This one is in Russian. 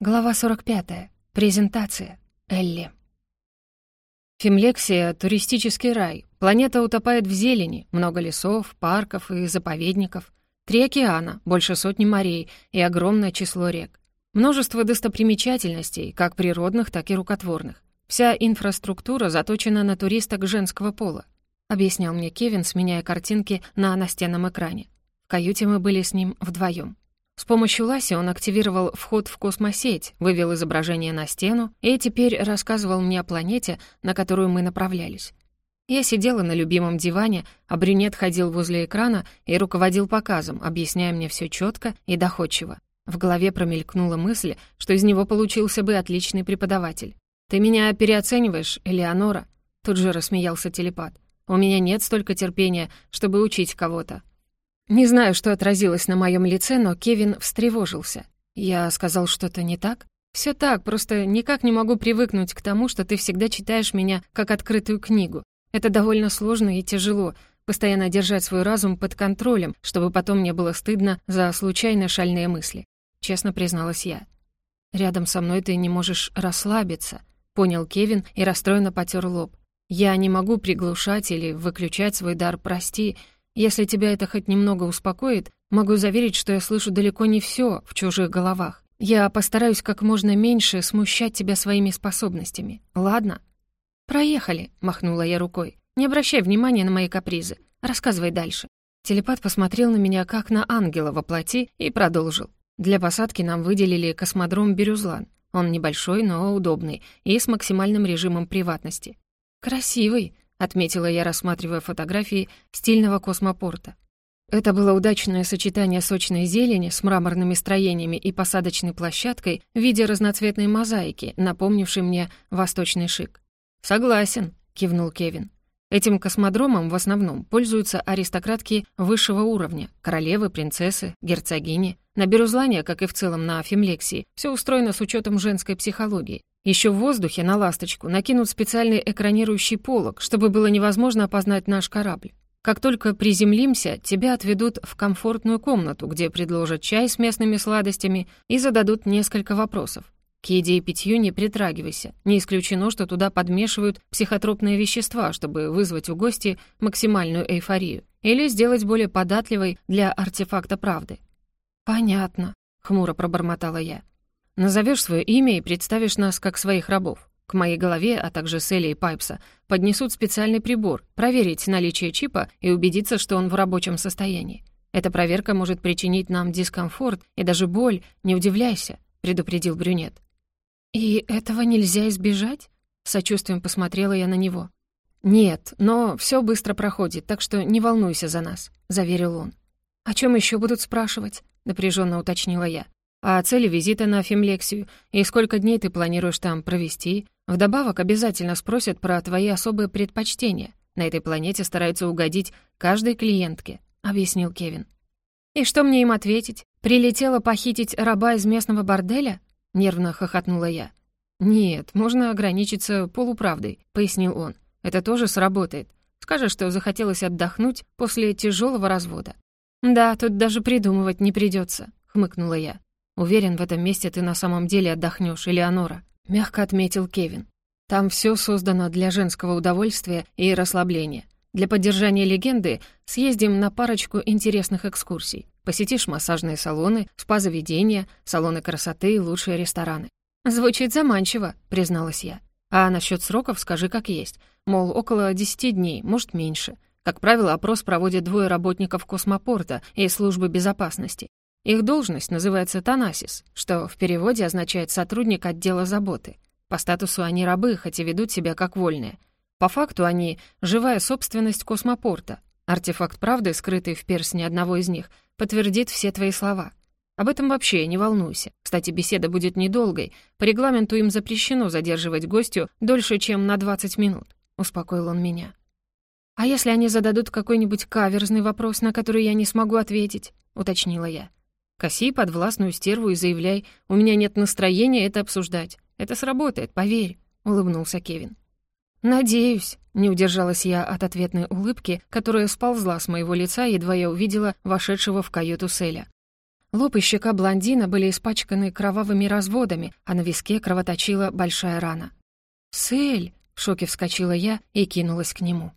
Глава 45. Презентация. Элли. Фимлексия — туристический рай. Планета утопает в зелени, много лесов, парков и заповедников. Три океана, больше сотни морей и огромное число рек. Множество достопримечательностей, как природных, так и рукотворных. Вся инфраструктура заточена на туристок женского пола, объяснял мне Кевин, сменяя картинки на настенном экране. В каюте мы были с ним вдвоем. С помощью Ласи он активировал вход в космосеть, вывел изображение на стену и теперь рассказывал мне о планете, на которую мы направлялись. Я сидела на любимом диване, а брюнет ходил возле экрана и руководил показом, объясняя мне все четко и доходчиво. В голове промелькнула мысль, что из него получился бы отличный преподаватель. «Ты меня переоцениваешь, Элеонора?» Тут же рассмеялся телепат. «У меня нет столько терпения, чтобы учить кого-то. Не знаю, что отразилось на моем лице, но Кевин встревожился. Я сказал что-то не так? Все так, просто никак не могу привыкнуть к тому, что ты всегда читаешь меня как открытую книгу. Это довольно сложно и тяжело, постоянно держать свой разум под контролем, чтобы потом не было стыдно за случайно шальные мысли. Честно призналась я. «Рядом со мной ты не можешь расслабиться», — понял Кевин и расстроенно потер лоб. «Я не могу приглушать или выключать свой дар «прости», если тебя это хоть немного успокоит, могу заверить, что я слышу далеко не все в чужих головах. Я постараюсь как можно меньше смущать тебя своими способностями. Ладно? Проехали, махнула я рукой. Не обращай внимания на мои капризы. Рассказывай дальше. Телепат посмотрел на меня как на ангела во плоти и продолжил. Для посадки нам выделили космодром Бирюзлан. Он небольшой, но удобный и с максимальным режимом приватности. «Красивый», — отметила я, рассматривая фотографии стильного космопорта. Это было удачное сочетание сочной зелени с мраморными строениями и посадочной площадкой в виде разноцветной мозаики, напомнившей мне восточный шик. «Согласен», — кивнул Кевин. Этим космодромом в основном пользуются аристократки высшего уровня, королевы, принцессы, герцогини. На Берузлане, как и в целом на Фимлексии, все устроено с учетом женской психологии. Еще в воздухе на «Ласточку» накинут специальный экранирующий полог, чтобы было невозможно опознать наш корабль. Как только приземлимся, тебя отведут в комфортную комнату, где предложат чай с местными сладостями и зададут несколько вопросов. К еде и питью не притрагивайся. Не исключено, что туда подмешивают психотропные вещества, чтобы вызвать у гостей максимальную эйфорию или сделать более податливой для артефакта правды. «Понятно», — хмуро пробормотала я. Назовешь свое имя и представишь нас как своих рабов. К моей голове, а также Селли и Пайпса, поднесут специальный прибор, проверить наличие чипа и убедиться, что он в рабочем состоянии. Эта проверка может причинить нам дискомфорт и даже боль, не удивляйся», — предупредил брюнет. «И этого нельзя избежать?» — сочувствием посмотрела я на него. «Нет, но все быстро проходит, так что не волнуйся за нас», — заверил он. «О чем еще будут спрашивать?» — напряженно уточнила я а цели визита на Фимлексию и сколько дней ты планируешь там провести. Вдобавок обязательно спросят про твои особые предпочтения. На этой планете стараются угодить каждой клиентке», — объяснил Кевин. «И что мне им ответить? Прилетела похитить раба из местного борделя?» — нервно хохотнула я. «Нет, можно ограничиться полуправдой», — пояснил он. «Это тоже сработает. Скажешь, что захотелось отдохнуть после тяжелого развода». «Да, тут даже придумывать не придется, хмыкнула я. Уверен, в этом месте ты на самом деле отдохнешь, Элеонора», — мягко отметил Кевин. «Там все создано для женского удовольствия и расслабления. Для поддержания легенды съездим на парочку интересных экскурсий. Посетишь массажные салоны, спа-заведения, салоны красоты и лучшие рестораны». «Звучит заманчиво», — призналась я. «А насчет сроков скажи как есть. Мол, около десяти дней, может, меньше. Как правило, опрос проводят двое работников космопорта и службы безопасности. Их должность называется Танасис, что в переводе означает «сотрудник отдела заботы». По статусу они рабы, хоть и ведут себя как вольные. По факту они — живая собственность космопорта. Артефакт правды, скрытый в перстне одного из них, подтвердит все твои слова. Об этом вообще не волнуйся. Кстати, беседа будет недолгой. По регламенту им запрещено задерживать гостю дольше, чем на 20 минут. Успокоил он меня. «А если они зададут какой-нибудь каверзный вопрос, на который я не смогу ответить?» — уточнила я. Коси под властную стерву и заявляй, у меня нет настроения это обсуждать. Это сработает, поверь», — улыбнулся Кевин. «Надеюсь», — не удержалась я от ответной улыбки, которая сползла с моего лица, едва я увидела вошедшего в каюту Селя. Лоб и щека блондина были испачканы кровавыми разводами, а на виске кровоточила большая рана. «Сэль!» — в шоке вскочила я и кинулась к нему.